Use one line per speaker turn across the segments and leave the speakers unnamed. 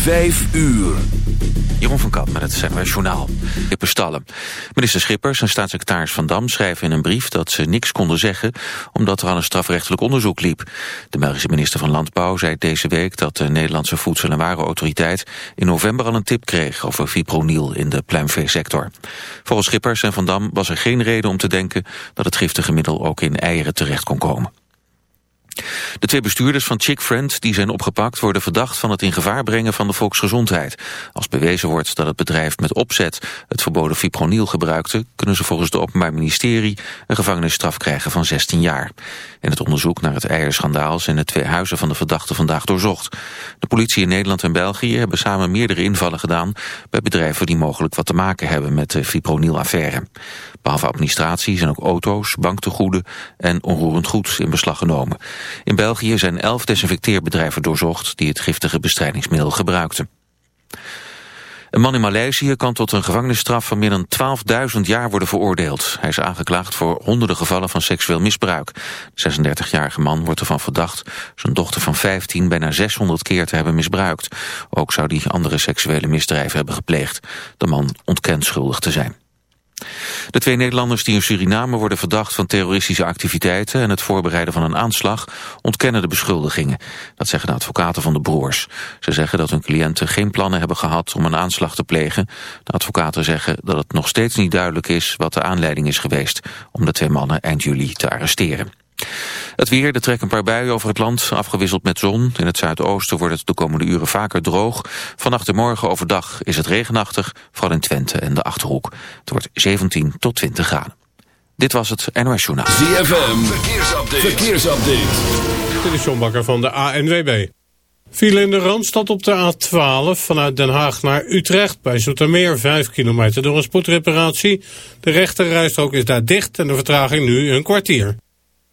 Vijf uur.
Jeroen van Kamp met het CNRS Journaal. Stallen. Minister Schippers en staatssecretaris Van Dam schrijven in een brief dat ze niks konden zeggen omdat er al een strafrechtelijk onderzoek liep. De Belgische minister van Landbouw zei deze week dat de Nederlandse Voedsel- en Warenautoriteit in november al een tip kreeg over fipronil in de pluimveesector. Volgens Schippers en Van Dam was er geen reden om te denken dat het giftige middel ook in eieren terecht kon komen. De twee bestuurders van Chick Friend die zijn opgepakt worden verdacht van het in gevaar brengen van de volksgezondheid. Als bewezen wordt dat het bedrijf met opzet het verboden fipronil gebruikte, kunnen ze volgens het Openbaar Ministerie een gevangenisstraf krijgen van 16 jaar. In het onderzoek naar het eierschandaal zijn de twee huizen van de verdachten vandaag doorzocht. De politie in Nederland en België hebben samen meerdere invallen gedaan bij bedrijven die mogelijk wat te maken hebben met de fipronil-affaire. Behalve administratie zijn ook auto's, banktegoeden en onroerend goed in beslag genomen. In België zijn elf desinfecteerbedrijven doorzocht die het giftige bestrijdingsmiddel gebruikten. Een man in Maleisië kan tot een gevangenisstraf van meer dan 12.000 jaar worden veroordeeld. Hij is aangeklaagd voor honderden gevallen van seksueel misbruik. De 36-jarige man wordt ervan verdacht zijn dochter van 15 bijna 600 keer te hebben misbruikt. Ook zou hij andere seksuele misdrijven hebben gepleegd. De man ontkent schuldig te zijn. De twee Nederlanders die in Suriname worden verdacht van terroristische activiteiten en het voorbereiden van een aanslag ontkennen de beschuldigingen. Dat zeggen de advocaten van de broers. Ze zeggen dat hun cliënten geen plannen hebben gehad om een aanslag te plegen. De advocaten zeggen dat het nog steeds niet duidelijk is wat de aanleiding is geweest om de twee mannen eind juli te arresteren. Het weer, er trekken een paar buien over het land, afgewisseld met zon. In het zuidoosten wordt het de komende uren vaker droog. Vannacht en morgen overdag is het regenachtig, vooral in Twente en de Achterhoek. Het wordt 17 tot 20 graden. Dit was het NOS Journaal.
ZFM, verkeersupdate. verkeersupdate.
Dit is John Bakker van de ANWB. Viel in de Randstad op de A12 vanuit Den Haag naar Utrecht bij Zoetermeer 5 kilometer door een spoedreparatie. De rechterrijstrook is daar dicht en de vertraging nu een kwartier.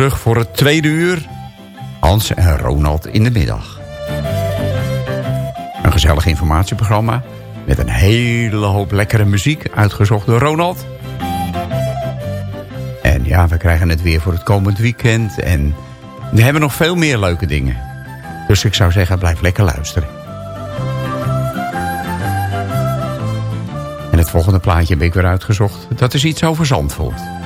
Terug voor het tweede uur. Hans en Ronald in de middag. Een gezellig informatieprogramma met een hele hoop lekkere muziek uitgezocht door Ronald. En ja, we krijgen het weer voor het komend weekend en we hebben nog veel meer leuke dingen. Dus ik zou zeggen, blijf lekker luisteren. En het volgende plaatje heb ik weer uitgezocht. Dat is iets over Zandvoort.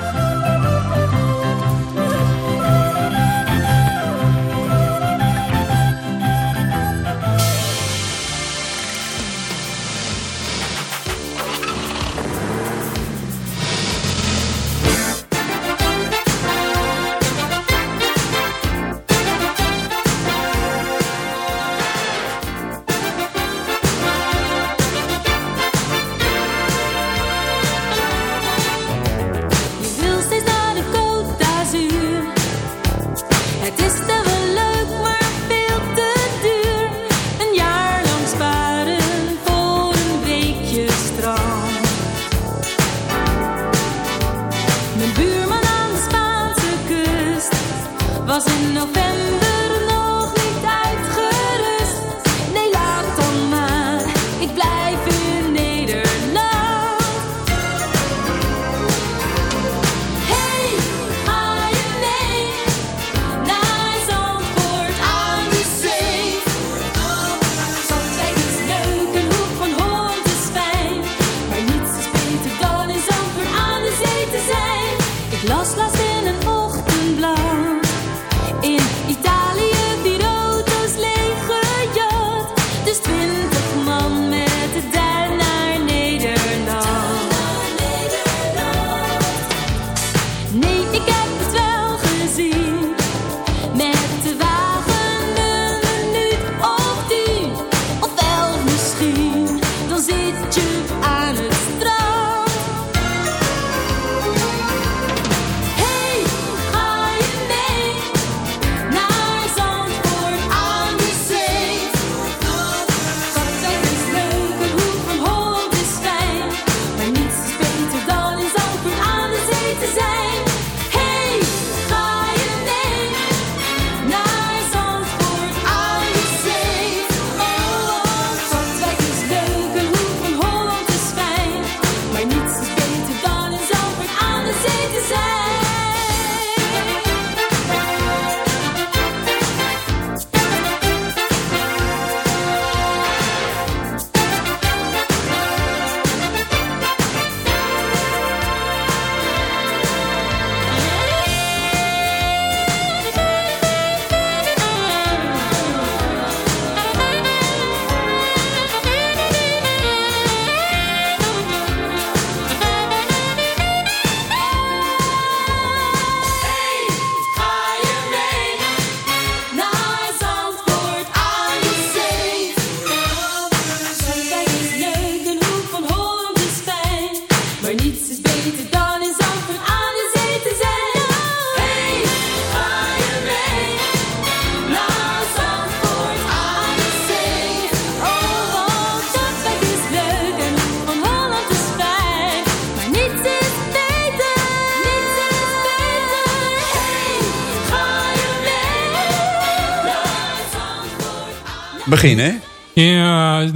Ja,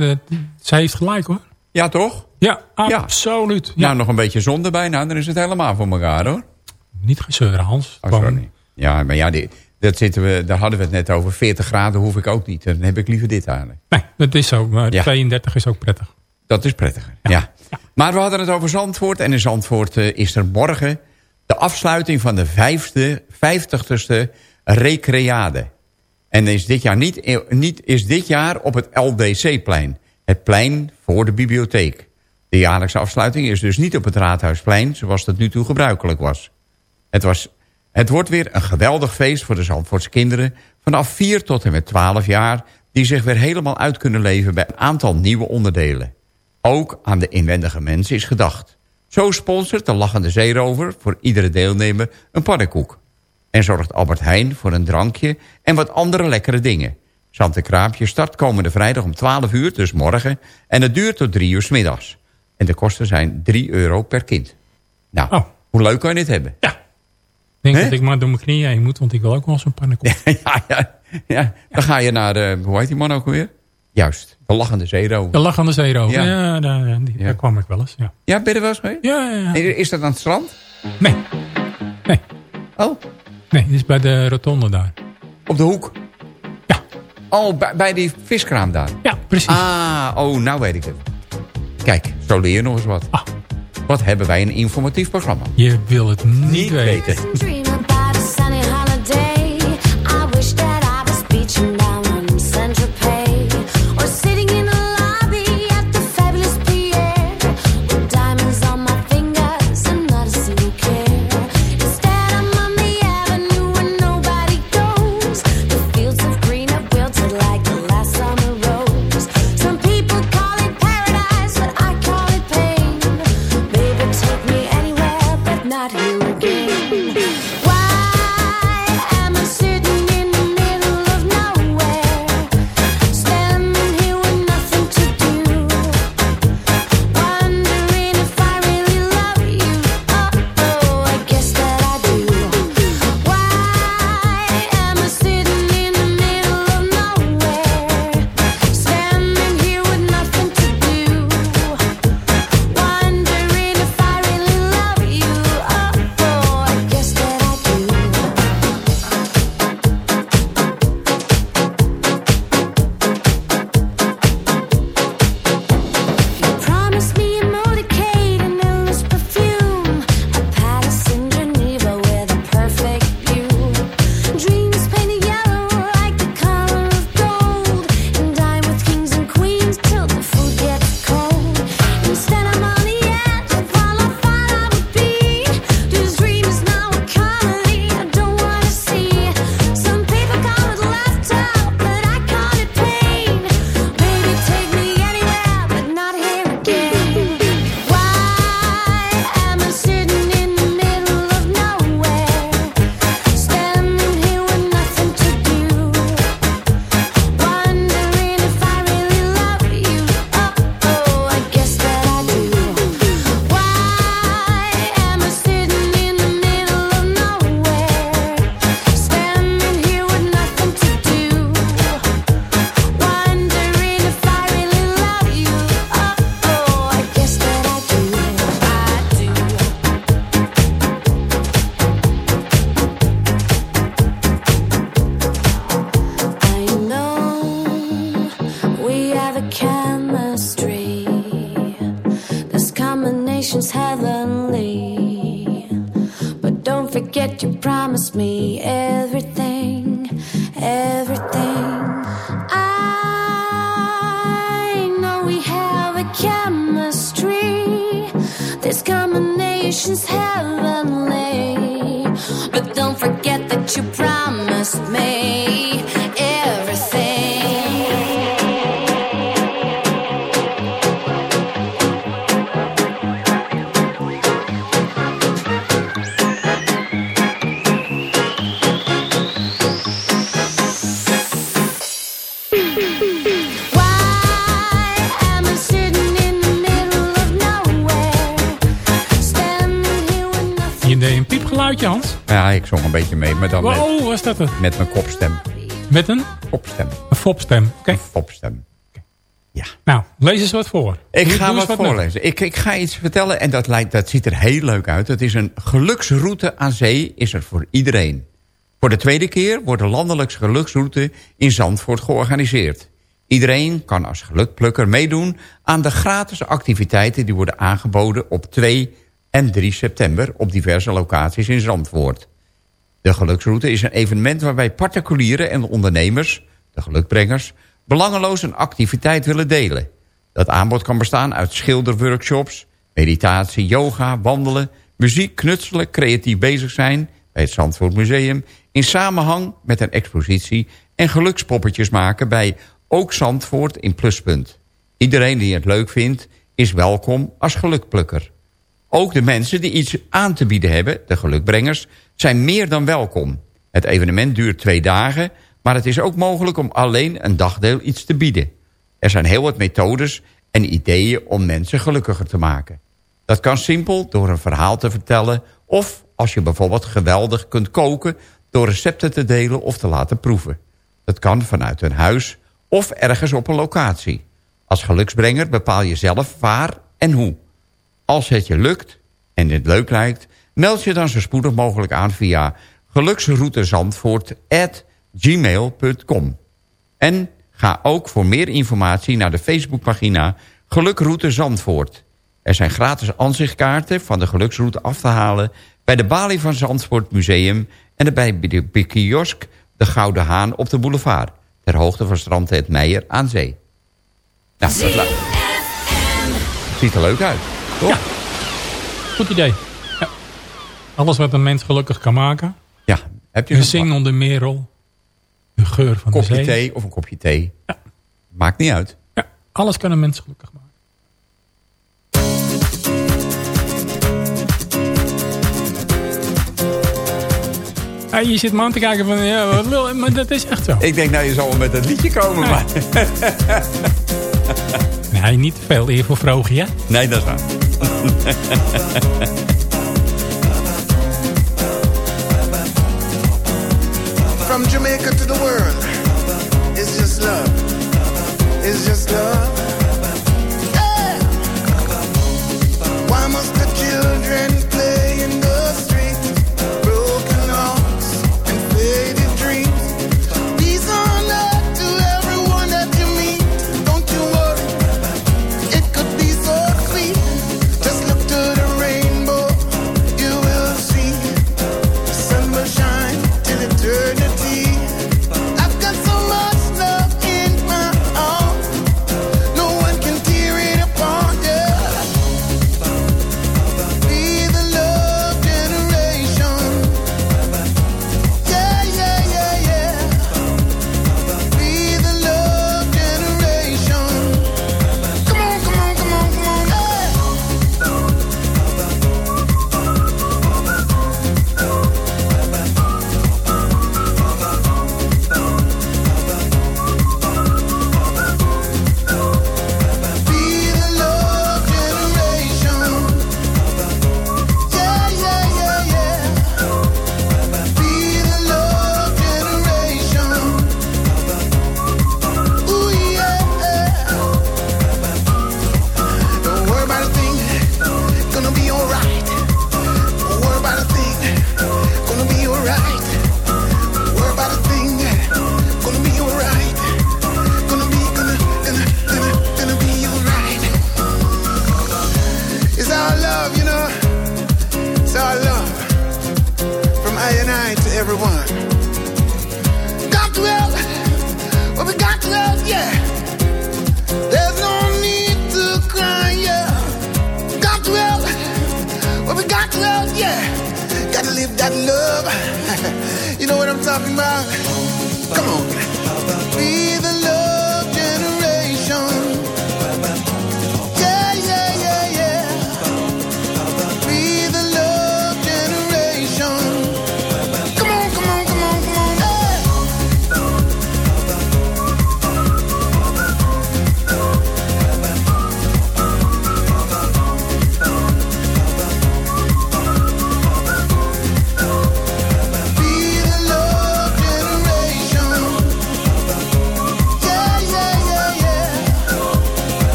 zij heeft gelijk hoor.
Ja, toch?
Ja, absoluut. Ja.
Nou, nog een beetje zon erbij. Nou, dan is het helemaal voor elkaar hoor.
Niet gezeuren, Hans.
Oh, sorry. Ja, maar ja, die, dat zitten we, daar hadden we het net over. 40 graden hoef ik ook niet. Dan heb ik liever dit eigenlijk.
Nee, dat is zo. Maar 32 is ook prettig.
Dat is prettiger, ja. Maar we hadden het over Zandvoort. En in Zandvoort uh, is er morgen de afsluiting van de vijfde, vijftigste recreade. En is dit jaar, niet, niet, is dit jaar op het LDC-plein. Het plein voor de bibliotheek. De jaarlijkse afsluiting is dus niet op het Raadhuisplein... zoals dat nu toe gebruikelijk was. Het, was. het wordt weer een geweldig feest voor de Zandvoortse kinderen... vanaf 4 tot en met 12 jaar... die zich weer helemaal uit kunnen leven bij een aantal nieuwe onderdelen. Ook aan de inwendige mensen is gedacht. Zo sponsort de Lachende Zeerover voor iedere deelnemer een pannenkoek. En zorgt Albert Heijn voor een drankje en wat andere lekkere dingen. Zante Kraapje start komende vrijdag om 12 uur, dus morgen. En het duurt tot 3 uur s middags. En de kosten zijn 3 euro per kind. Nou, oh. hoe leuk kan je dit hebben?
Ja. Ik denk dat ik maar door mijn knieën heen moet, want ik wil ook wel zo'n pannenkoek.
ja, ja, ja. Dan ga je naar, de, hoe heet die man ook alweer? Juist, de Lachende Zero.
De Lachende Zero, ja. ja, daar, die, daar kwam ik wel eens. Ja,
ja ben je er wel eens mee?
Ja, ja.
Is dat aan het strand?
Nee. Nee.
Oh?
Nee, dit is bij de rotonde daar.
Op de hoek?
Ja.
Oh, bij, bij die viskraam daar?
Ja, precies.
Ah, oh, nou weet ik het. Kijk, zo leer je nog eens wat.
Ah.
Wat hebben wij een informatief programma.
Je wil het niet, niet weten.
weten. Mee. Maar dan
wow, met, was dat het?
Met mijn kopstem.
Met een?
Kopstem.
Een fopstem, oké.
Een fopstem. Ja.
Nou, lees eens wat voor.
Ik ga wat, voorlezen. Ik, ik ga iets vertellen en dat, lijkt, dat ziet er heel leuk uit. Het is een geluksroute aan zee, is er voor iedereen. Voor de tweede keer wordt de landelijkse geluksroute in Zandvoort georganiseerd. Iedereen kan als gelukplukker meedoen aan de gratis activiteiten... die worden aangeboden op 2 en 3 september op diverse locaties in Zandvoort. De geluksroute is een evenement waarbij particulieren en ondernemers, de gelukbrengers, belangeloos een activiteit willen delen. Dat aanbod kan bestaan uit schilderworkshops, meditatie, yoga, wandelen, muziek, knutselen, creatief bezig zijn bij het Zandvoort Museum, in samenhang met een expositie en gelukspoppetjes maken bij Ook Zandvoort in Pluspunt. Iedereen die het leuk vindt is welkom als gelukplukker. Ook de mensen die iets aan te bieden hebben, de gelukbrengers, zijn meer dan welkom. Het evenement duurt twee dagen, maar het is ook mogelijk om alleen een dagdeel iets te bieden. Er zijn heel wat methodes en ideeën om mensen gelukkiger te maken. Dat kan simpel door een verhaal te vertellen... of als je bijvoorbeeld geweldig kunt koken... door recepten te delen of te laten proeven. Dat kan vanuit een huis of ergens op een locatie. Als geluksbrenger bepaal je zelf waar en hoe. Als het je lukt en het leuk lijkt... meld je dan zo spoedig mogelijk aan via geluksroutezandvoort.gmail.com. En ga ook voor meer informatie naar de Facebookpagina Gelukroute Zandvoort. Er zijn gratis aanzichtkaarten van de geluksroute af te halen... bij de balie van Zandvoort Museum... en bij de kiosk De Gouden Haan op de boulevard... ter hoogte van strandtent Meijer aan zee. Nou, dat ziet er leuk uit.
Ja, goed idee. Ja. Alles wat een mens gelukkig kan maken.
Ja, heb je
een zingende merel. De geur van
kopje
de zee.
thee of een kopje thee. Ja. Maakt niet uit.
Ja, alles kan een mens gelukkig maken. Ja, je zit me aan te kijken van, ja, wat wil, maar dat is echt zo.
Ik denk, nou, je zal wel met het liedje komen, nee. maar...
nee, niet te veel eer voor Vroegje, hè?
Nee, dat is waar.
From Jamaica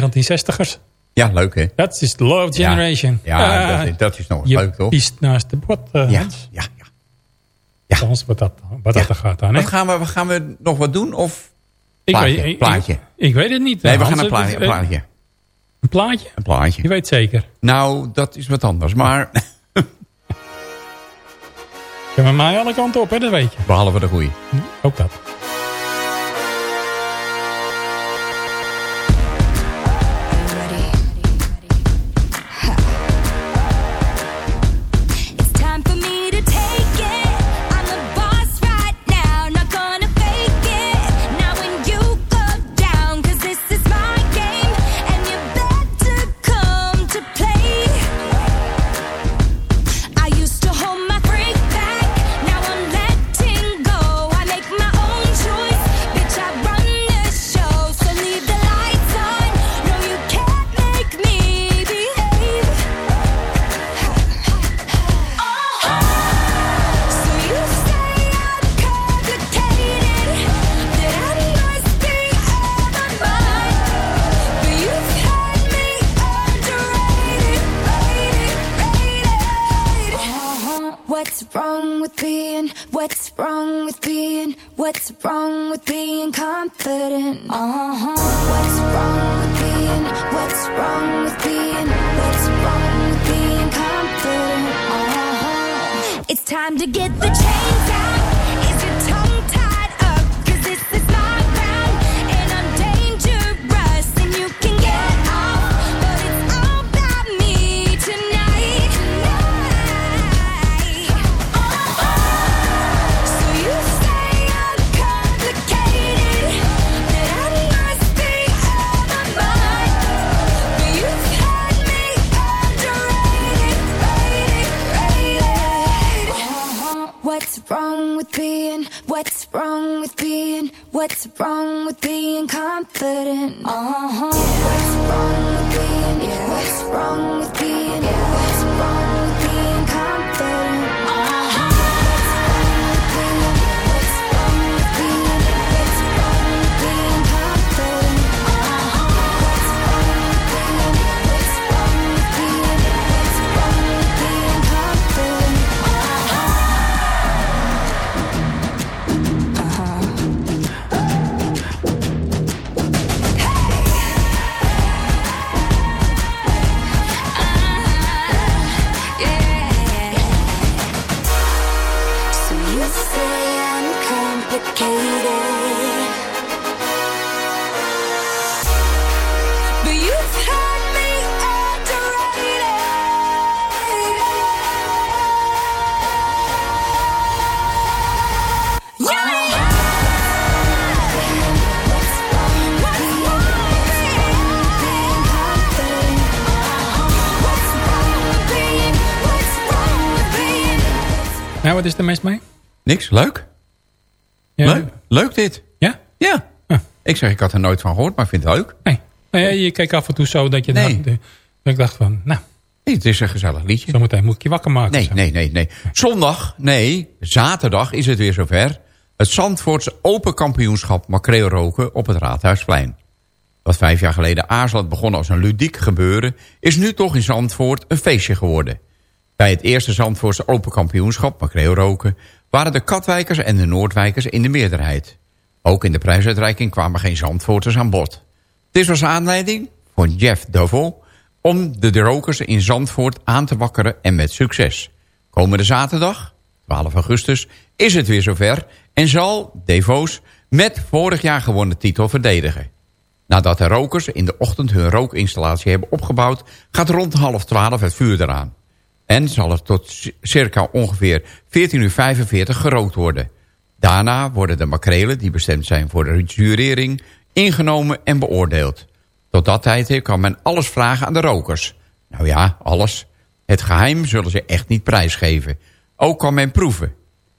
1960ers.
Ja, leuk hè?
Dat is de Love
Ja.
Generation.
Ja,
Ah,
dat, is- dat is nog eens
je
leuk toch?
piest naast de bord, eh,
Ja,
Hans.
ja, ja.
Hans, wat dat, wat dat er gaat dan, hè?
Wat gaan, we, wat gaan we nog wat doen? Of
Ik
plaatje,
weet, ik-
plaatje.
Ik, ik weet het niet.
Nee, we
Hans,
gaan een plaatje. Een
eh,
plaatje.
Een plaatje?
Een plaatje.
Je weet zeker.
Nou, dat is wat anders. Maar
Je met mij alle kanten op, hè? Dat weet je.
behalve de goeie.
Ook dat.
Wrong with being? What's wrong with being? What's wrong with being confident? Uh-huh. What's wrong with being? What's wrong with being? What's wrong
Nou, wat is er mis mee?
Niks, leuk.
Ja.
Leuk, leuk dit.
Ja?
Ja.
Huh.
Ik zeg, ik had er nooit van gehoord, maar ik vind het leuk.
Nee. Nou ja, je keek af en toe zo dat je
Nee.
dacht, eh, dat ik dacht van, nou,
Nee, het is een gezellig liedje.
zometeen moet ik je wakker maken.
Nee,
Zo.
nee, nee, nee. Zondag, nee, zaterdag is het weer zover. Het Zandvoortse Open Kampioenschap makreel roken op het Raadhuisplein. Wat vijf jaar geleden aarzelend begon als een ludiek gebeuren... is nu toch in Zandvoort een feestje geworden. Bij het eerste Zandvoortse Open Kampioenschap makreel roken...
waren de Katwijkers en de Noordwijkers in de meerderheid. Ook in de prijsuitreiking kwamen geen Zandvoorters aan bod. Dit was aanleiding voor Jeff Dovell om de rokers in Zandvoort aan te wakkeren en met succes. Komende zaterdag, 12 augustus, is het weer zover en zal Devos met vorig jaar gewonnen titel verdedigen. Nadat de rokers in de ochtend hun rookinstallatie hebben opgebouwd... gaat rond half twaalf het vuur eraan. En zal er tot circa ongeveer 14.45 uur gerookt worden. Daarna worden de makrelen die bestemd zijn voor de jurering... ingenomen en beoordeeld. Tot dat tijd kan men alles vragen aan de rokers. Nou ja, alles. Het geheim zullen ze echt niet prijsgeven. Ook kan men proeven.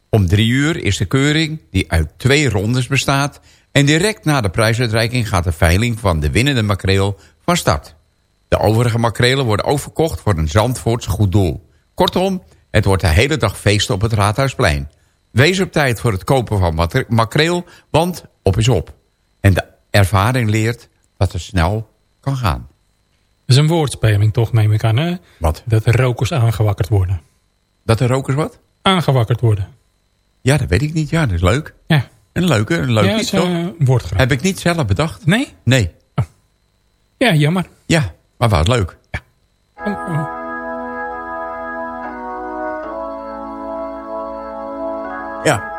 Om drie uur is de keuring, die uit twee rondes bestaat... en direct na de prijsuitreiking gaat de veiling van de winnende makreel van start. De overige makrelen worden ook verkocht voor een Zandvoorts goed doel. Kortom, het wordt de hele dag feest op het Raadhuisplein. Wees op tijd voor het kopen van makreel, want op is op. En de ervaring leert dat het snel kan gaan.
Dat is een woordspeling toch, neem ik aan, hè?
Wat?
Dat de rokers aangewakkerd worden.
Dat de rokers wat?
Aangewakkerd worden.
Ja, dat weet ik niet. Ja, dat is leuk.
Ja,
Een leuke, een leuk
ja
iets, toch?
woordgrap.
Heb ik niet zelf bedacht?
Nee?
Nee.
Ja, jammer.
Ja, maar was leuk. Ja. Ja.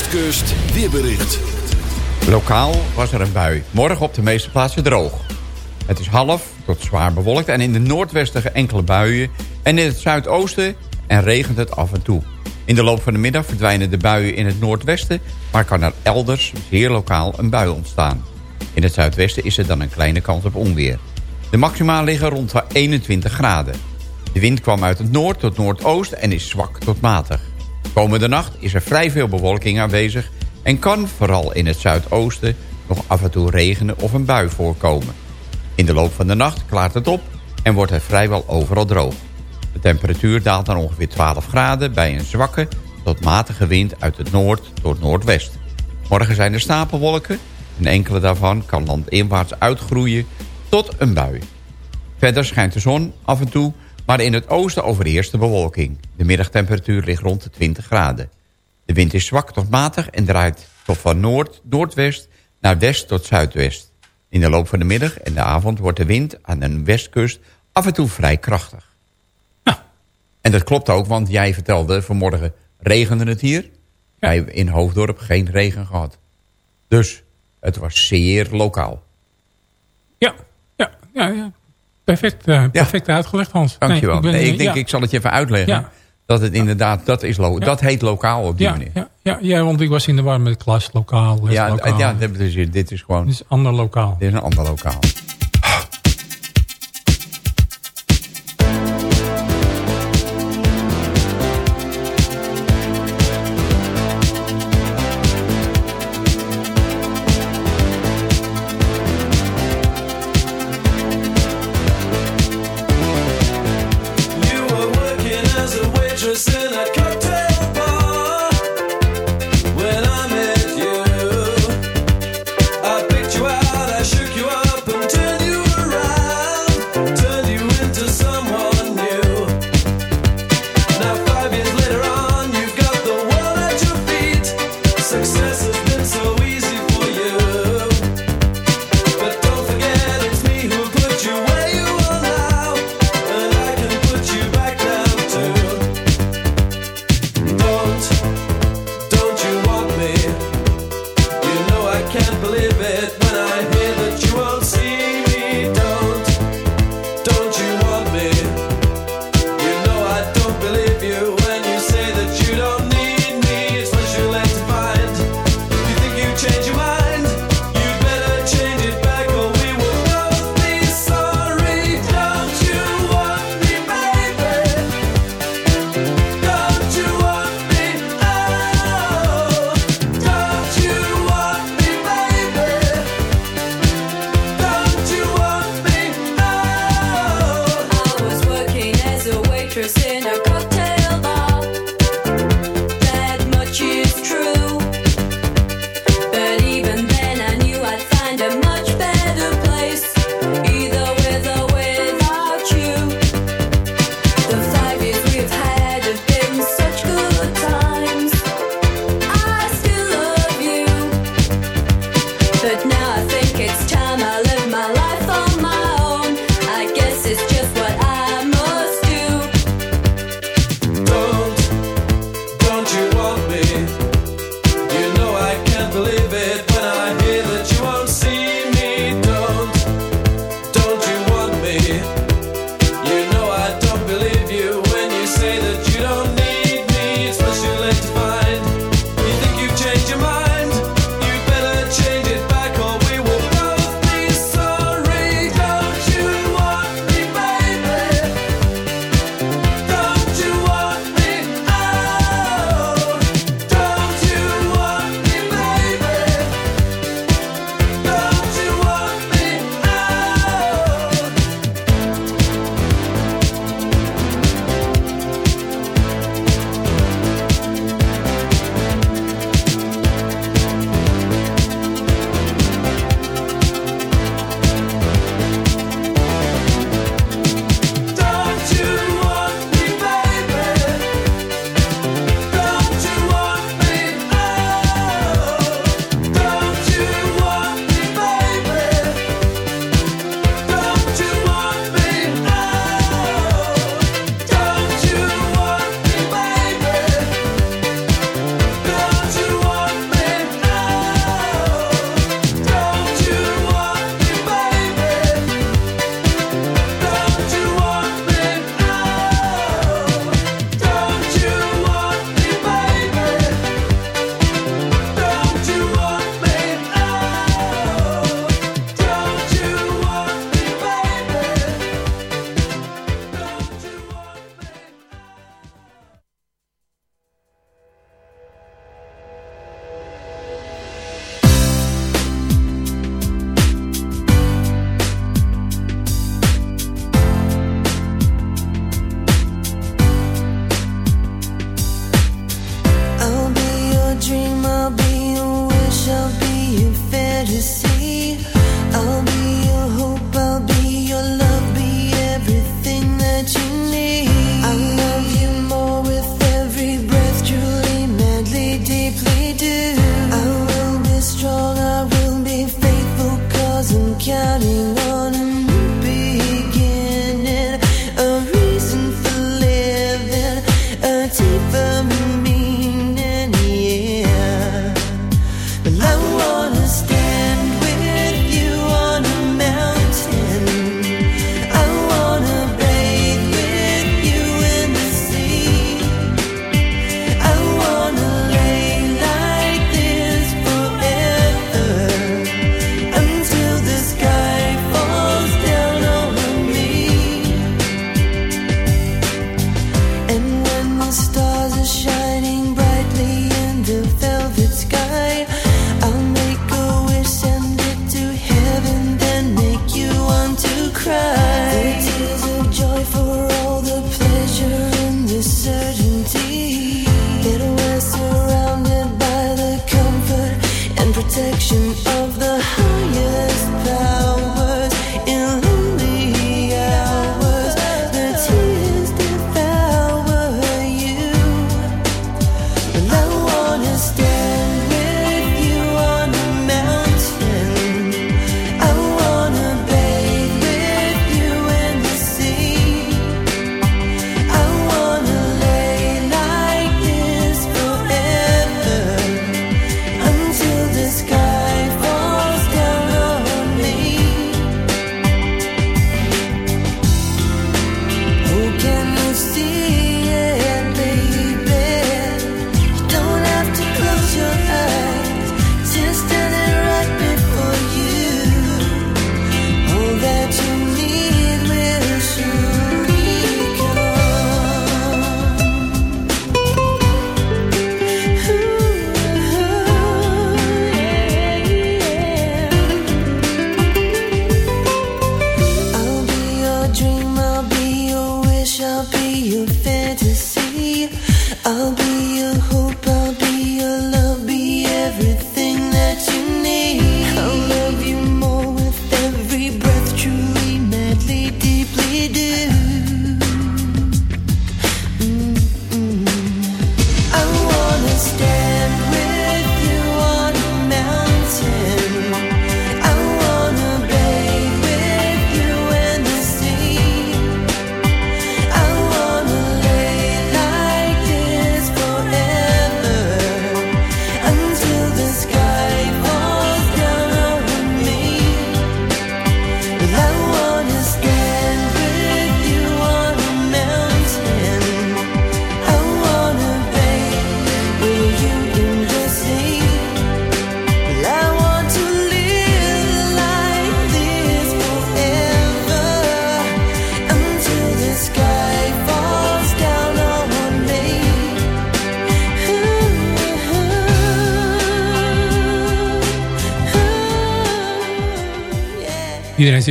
Westkust, weerbericht.
Lokaal was er een bui. Morgen op de meeste plaatsen droog. Het is half tot zwaar bewolkt en in de noordwesten enkele buien... en in het zuidoosten en regent het af en toe. In de loop van de middag verdwijnen de buien in het noordwesten... maar kan er elders zeer lokaal een bui ontstaan. In het zuidwesten is er dan een kleine kans op onweer. De maxima liggen rond de 21 graden. De wind kwam uit het noord tot noordoost en is zwak tot matig. Komende nacht is er vrij veel bewolking aanwezig... en kan vooral in het zuidoosten nog af en toe regenen of een bui voorkomen. In de loop van de nacht klaart het op en wordt het vrijwel overal droog. De temperatuur daalt naar ongeveer 12 graden bij een zwakke tot matige wind uit het noord tot noordwest. Morgen zijn er stapelwolken en enkele daarvan kan landinwaarts uitgroeien tot een bui. Verder schijnt de zon af en toe, maar in het oosten overheerst de bewolking. De middagtemperatuur ligt rond de 20 graden. De wind is zwak tot matig en draait tot van noord, noordwest naar west tot zuidwest. In de loop van de middag en de avond wordt de wind aan de westkust af en toe vrij krachtig. En dat klopt ook, want jij vertelde vanmorgen regende het hier. Wij hebben in Hoofddorp geen regen gehad. Dus het was zeer lokaal.
Ja, ja, ja. ja. Perfect, eh, perfect uitgelegd, Hans.
Dankjewel.
Nee, ik, ben,
ik, denk,
ja,
ik zal het je even uitleggen.
Ja.
Dat het inderdaad, dat, is lo dat heet lokaal op die
ja,
manier.
ja, ja, ja, want ik was in de war met klas lokaal, les
Ja,
lokaal.
ja, dit is, dit is gewoon
Dit is ander lokaal.
dit is een ander lokaal.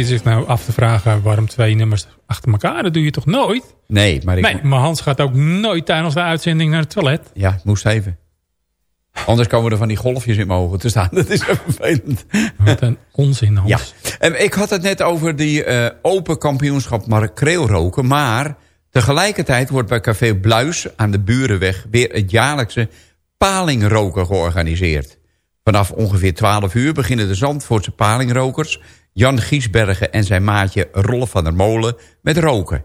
Zit zich nou af te vragen waarom twee nummers achter elkaar. Dat doe je toch nooit?
Nee, maar ik...
Nee, maar Hans gaat ook nooit tijdens de uitzending naar het toilet.
Ja, ik moest even. Anders komen er van die golfjes in mijn ogen te staan. Dat is vervelend.
Wat een onzin, Hans.
Ja, en ik had het net over die eh, open kampioenschap makreel roken. Maar tegelijkertijd wordt bij Café Bluis aan de Burenweg... weer het jaarlijkse palingroken georganiseerd. Vanaf ongeveer 12 uur beginnen de Zandvoortse palingrokers... Jan Giesbergen en zijn maatje Rolf van der Molen met roken.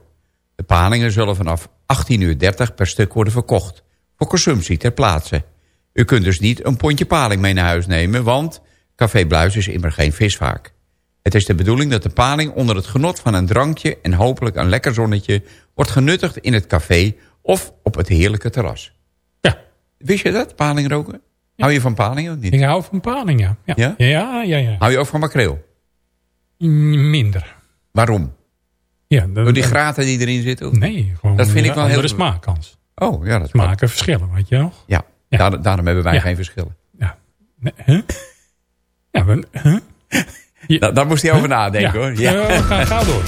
De palingen zullen vanaf 18.30 uur per stuk worden verkocht. Voor consumptie ter plaatse. U kunt dus niet een pondje paling mee naar huis nemen... want Café Bluis is immer geen visvaak. Het is de bedoeling dat de paling onder het genot van een drankje... en hopelijk een lekker zonnetje... wordt genuttigd in het café of op het heerlijke terras.
Ja.
Wist je dat, paling roken? Hou je van paling of niet?
Ik hou van paling, ja. Ja?
Ja?
Ja, ja, ja.
Hou je ook van makreel?
Minder.
Waarom?
Ja, dat-
Door die graten die erin zitten? of-
Nee, gewoon
Dat vind ik wel
andere
heel-
smaak, Hans.
Oh, ja, dat kan.
Smaken verschillen, weet je wel.
Ja,
Ja.
Daar, daarom hebben wij
Ja.
geen verschillen.
Ja. Nee, huh? Ja, maar... Huh? Je-
Da- daar moest hij over nadenken, hoor. Ja.
Ja, ga, ga door.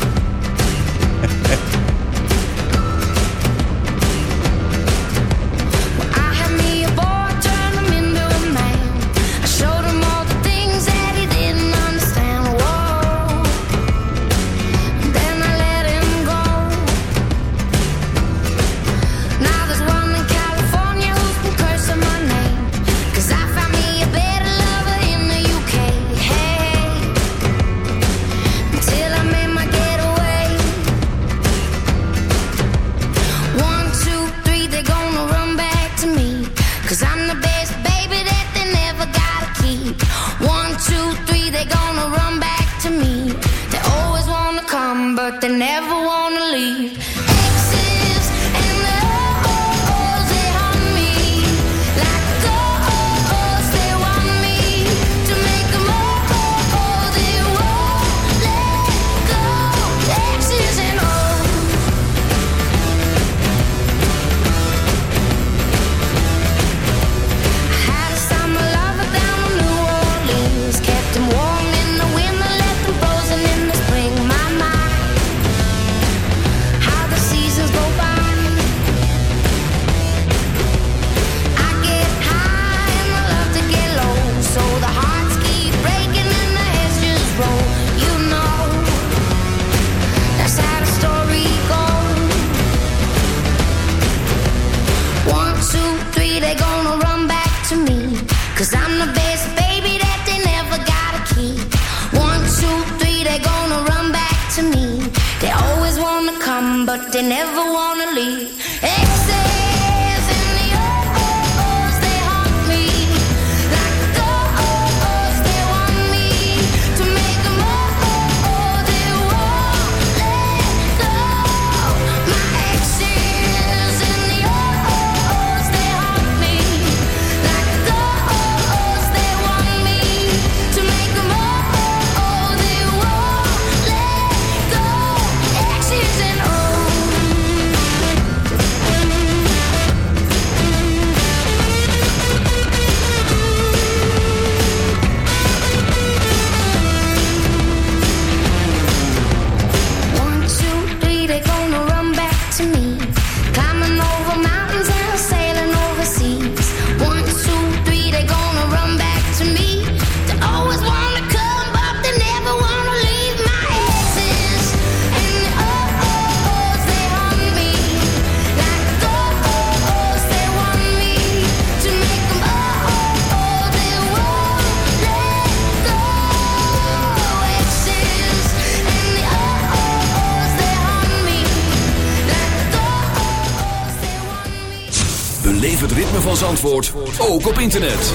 Beleef het ritme van Zandvoort, ook op internet.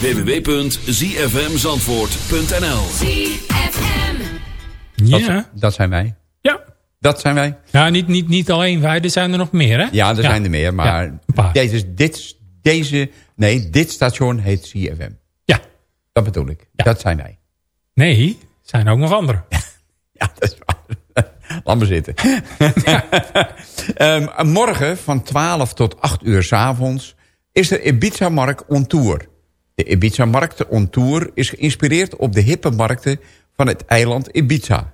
www.zfmzandvoort.nl
Ja.
dat zijn wij.
Ja.
Dat zijn wij.
Ja, niet, niet, niet alleen wij, er zijn er nog meer, hè?
Ja, er zijn er meer, maar deze, dit, deze, nee, dit station heet CFM.
Ja.
Dat bedoel ik.
Ja.
Dat zijn wij.
Nee, zijn er ook nog andere.
Ja, dat is waar. Laat me zitten. Ehm, morgen van 12 tot 8 uur s avonds is de Ibiza-markt on tour. De Ibiza-markt on tour is geïnspireerd op de hippe markten van het eiland Ibiza.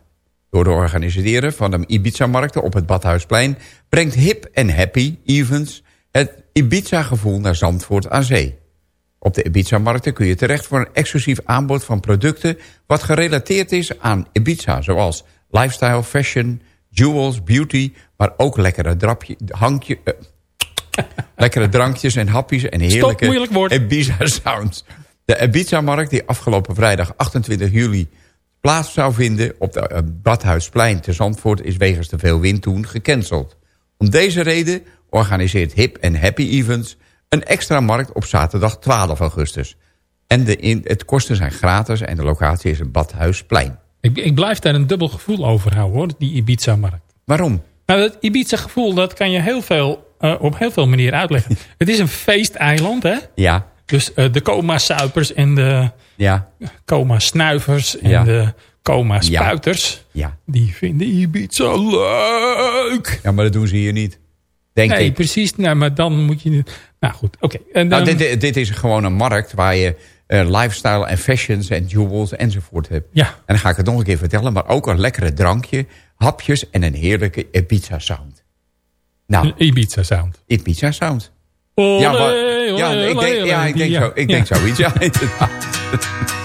Door de organiseren van de Ibiza-markten op het Badhuisplein... brengt Hip en Happy Events het Ibiza-gevoel naar Zandvoort aan zee. Op de Ibiza-markten kun je terecht voor een exclusief aanbod van producten... wat gerelateerd is aan Ibiza, zoals lifestyle, fashion, jewels, beauty... maar ook lekkere, drapje, hankje, eh, lekkere drankjes en hapjes en heerlijke
moeilijk woord.
Ibiza-sounds. De Ibiza-markt die afgelopen vrijdag 28 juli plaats zou vinden... op de eh, Badhuisplein te Zandvoort is wegens te veel wind toen gecanceld. Om deze reden organiseert Hip en Happy Events... een extra markt op zaterdag 12 augustus. En de in, het kosten zijn gratis en de locatie is het Badhuisplein.
Ik, ik blijf daar een dubbel gevoel over houden, hoor, die Ibiza-markt.
Waarom?
Nou, dat Ibiza-gevoel, dat kan je heel veel, eh, op heel veel manieren uitleggen. Het is een feesteiland, hè?
Ja,
Dus eh, de coma-suipers en de
ja,
coma-snuivers en
Ja.
de coma-spuiters...
ja.
die vinden Ibiza leuk.
Ja, maar dat doen ze hier niet. Denk
Nee,
ik.
precies. Nou, maar dan moet je... Nou goed, oké.
Nou, dit, dit is gewoon een markt waar je lifestyle en fashions en jewels enzovoort hebt.
Ja.
En dan ga ik het nog een keer vertellen, maar ook een lekkere drankje, hapjes en een heerlijke Ibiza sound. Nou,
Een.
Ibiza sound.
Olé,
Ja, maar,
olé,
ja, ik denk, ja, ik denk,
Ja,
zo, ik
ja.
denk zoiets. Ja, inderdaad.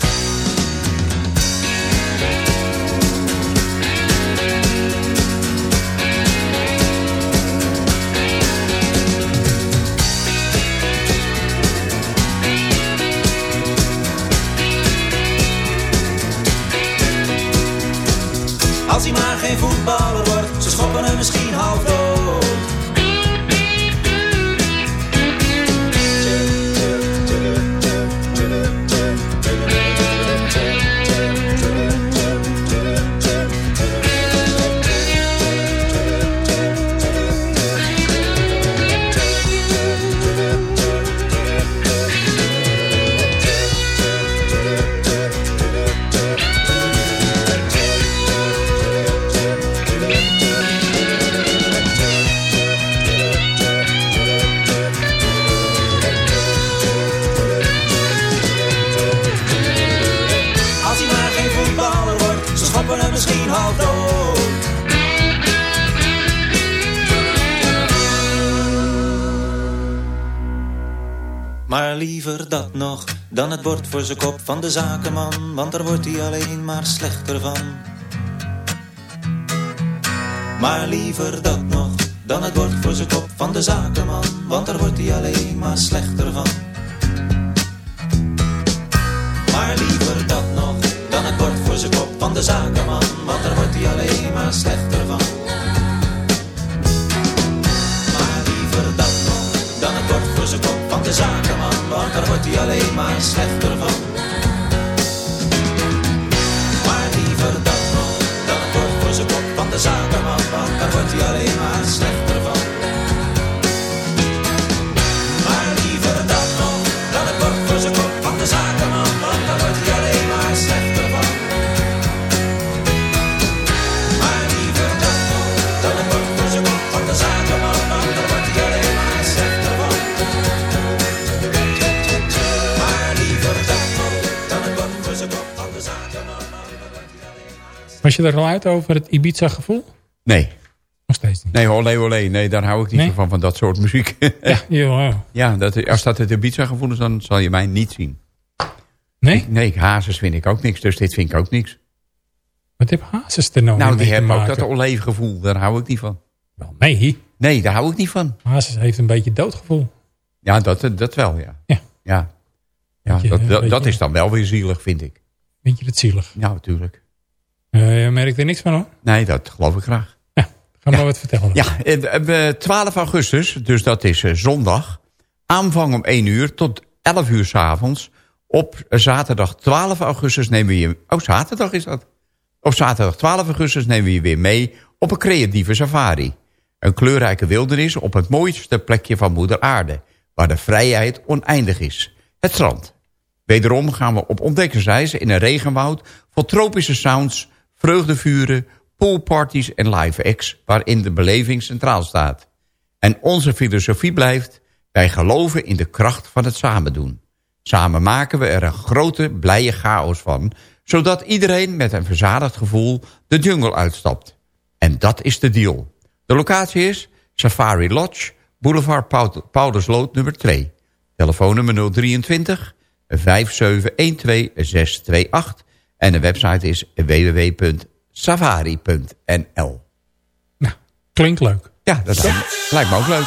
Als voor zijn kop van de zakenman, want daar wordt hij alleen maar slechter van. Maar liever dat nog dan het bord voor zijn kop van de zakenman, want daar wordt hij alleen maar slechter van. Maar liever dat nog dan het bord voor zijn kop van de zakenman, want daar wordt hij alleen maar slechter van. Maar liever dat nog dan het bord voor zijn kop van de zakenman, want daar wordt hij alleen maar slechter van.
Was je er al uit over het Ibiza-gevoel?
Nee.
Nog steeds niet.
Nee, olé, olé. Nee, daar hou ik niet
Nee?
van, van dat soort muziek.
Ja, ja.
ja dat, als dat het Ibiza gevoel is, dan zal je mij niet zien.
Nee?
Nee, hazes vind ik ook niks, dus dit vind ik ook niks.
Wat heb Hazes er nou,
Nou, die hebben ook dat olijfgevoel, daar hou ik niet van.
Wel, nee.
Nee, daar hou ik niet van.
Hazes heeft een beetje doodgevoel.
Ja, dat, dat wel, ja.
Ja.
Ja, ja
Beetje,
dat, dat, dat is dan wel weer zielig, vind ik.
Vind je het zielig?
Ja, natuurlijk.
Eh, je merkt er niks van hoor.
Nee, dat geloof ik graag.
Ga maar wat vertellen.
Ja, eh, eh, 12 augustus, dus dat is eh, zondag. Aanvang om 1 uur tot 11 uur s avonds. Op zaterdag 12 augustus nemen we je... Oh, zaterdag is dat. Op zaterdag 12 augustus nemen we je weer mee op een creatieve safari. Een kleurrijke wildernis op het mooiste plekje van moeder aarde. Waar de vrijheid oneindig is. Het strand. Wederom gaan we op ontdekkersreis in een regenwoud... vol tropische sounds, vreugdevuren, poolparties en live acts... waarin de beleving centraal staat. En onze filosofie blijft... wij geloven in de kracht van het samen doen. Samen maken we er een grote, blije chaos van... zodat iedereen met een verzadigd gevoel de jungle uitstapt. En dat is de deal. De locatie is Safari Lodge, Boulevard Pau- Paulusloot nummer 2. Telefoonnummer 023 5712 628 en de website is www.safari.nl.
Klinkt leuk.
Ja, dat me- lijkt me ook leuk.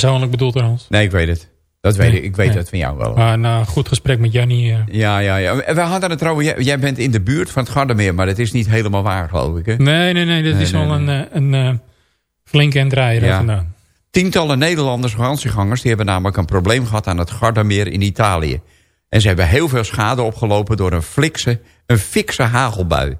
Persoonlijk bedoeld trouwens.
Nee, ik weet het. Dat weet
Nee,
ik. Ik weet
nee.
dat van jou wel.
Maar na een goed gesprek met Jannie... eh,
Ja, ja, ja. We hadden het trouwens... Jij, jij bent in de buurt van het Gardermeer, maar dat is niet helemaal waar, geloof ik. Hè?
nee, nee, nee. Dat
Nee,
is wel een, eh, een eh, flinke en draaien
Ja.
vandaan.
Tientallen Nederlanders, vakantiegangers... die hebben namelijk een probleem gehad aan het Gardameer in Italië. En ze hebben heel veel schade opgelopen door een, flikse, een fikse hagelbui.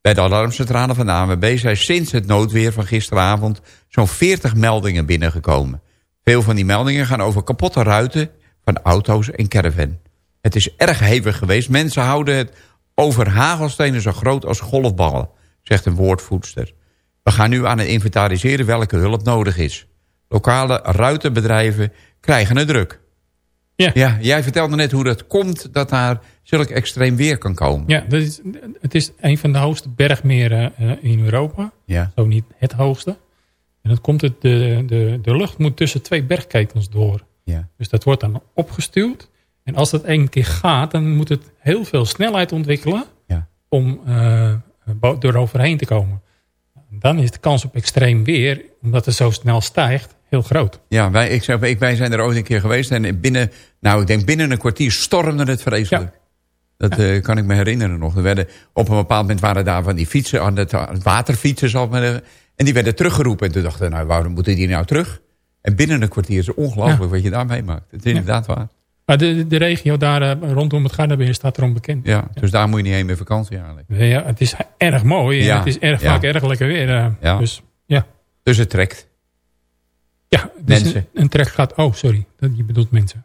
Bij de alarmcentrale van de ANWB zijn sinds het noodweer van gisteravond... zo'n 40 meldingen binnengekomen. Veel van die meldingen gaan over kapotte ruiten van auto's en caravan. Het is erg hevig geweest. Mensen houden het over hagelstenen zo groot als golfballen, zegt een woordvoerster. We gaan nu aan het inventariseren welke hulp nodig is. Lokale ruitenbedrijven krijgen het druk.
Ja.
ja, jij vertelde net hoe dat komt dat daar zulk extreem weer kan komen.
Ja, dat is, het is een van de hoogste bergmeren eh, in Europa.
Ja.
Zo niet het hoogste. En dat komt het, de, de, de lucht moet tussen twee bergketens door.
Ja.
Dus dat wordt dan opgestuurd. En als dat één keer gaat, dan moet het heel veel snelheid ontwikkelen...
Ja.
om bo- eroverheen te komen. Dan is de kans op extreem weer, omdat het zo snel stijgt, heel groot.
Ja, wij, ik, zeg, wij zijn er ooit een keer geweest en binnen, nou, ik denk binnen een kwartier stormde het vreselijk. Dat eh, kan ik me herinneren nog. Er werden, op een bepaald moment waren daar van die fietsen, aan het, waterfietsen, zal ik maar. En die werden teruggeroepen. En toen dachten we, nou, waarom moeten die nou terug? En binnen een kwartier is het ongelooflijk wat je daar meemaakt. Het is inderdaad waar.
Maar de, de regio daar eh, rondom het Gardameer staat erom bekend.
Ja, dus daar moet je niet heen met vakantie eigenlijk.
Ja, het is erg mooi en het is erg vaak erg lekker weer. eh,
Ja.
Dus ja,
Dus het trekt.
ja dus
Mensen.
Een, een trek gaat... Oh, sorry. Dat, je bedoelt mensen.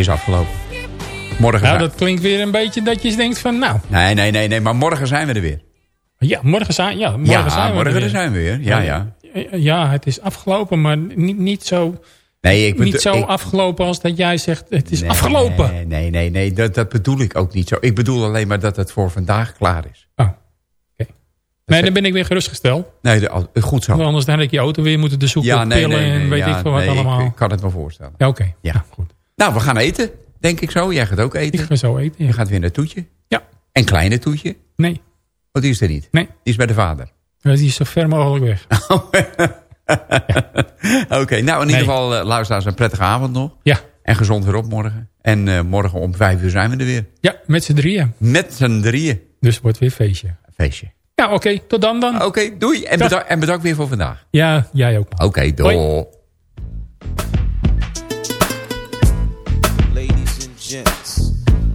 is
afgelopen. Morgen
Nou, dat klinkt weer een beetje dat je denkt van... Nou,
Nee, nee, nee, nee, maar morgen zijn we er weer.
Ja, morgen zijn, ja, morgen
ja,
zijn we
morgen
er weer.
zijn we weer. Ja, ja.
Ja, het is afgelopen, maar niet, niet zo,
Nee, ik bedoel-
niet zo
ik-
afgelopen als dat jij zegt het is
Nee,
afgelopen.
Nee, nee, nee, dat, dat bedoel ik ook niet zo. Ik bedoel alleen maar dat het voor vandaag klaar is.
Nee, dan ben ik weer gerustgesteld.
Nee, de- goed zo.
Want anders dan had ik je auto weer moeten de zoeken
Ja, nee,
pillen
nee,
en weet
ja,
ik veel wat
nee,
allemaal.
Ik, ik kan het me voorstellen.
Ja, oké.
Ja. Nou, we gaan eten, denk ik zo. Jij gaat ook eten.
Ik ga zo eten, ja.
Je gaat weer naar Toetje.
Ja.
En kleine Toetje.
Nee.
Oh, die is er niet?
Nee.
Die is bij de vader.
Ja, Die is zo ver mogelijk weg.
Oké, nou in
Nee.
ieder geval uh, luisteraars een prettige avond nog.
Ja.
En gezond weer op morgen. En eh, morgen om vijf uur zijn we er weer.
Ja, met z'n drieën.
Met z'n drieën.
Dus het wordt weer feestje.
Feestje.
Ja, oké. Tot dan dan.
Oké, doei. En, bedankt, en bedankt weer voor vandaag.
Ja, jij ook.
Oké, doei.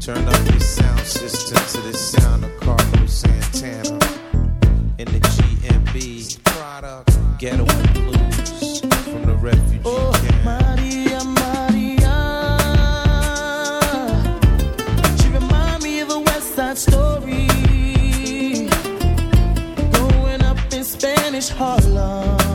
Turn up your sound system to the sound of Carlos Santana in the GMB product Ghetto Blues from the refugee
oh, camp. Maria, Maria. She remind me of a West Side Story. Growing up in Spanish Harlem.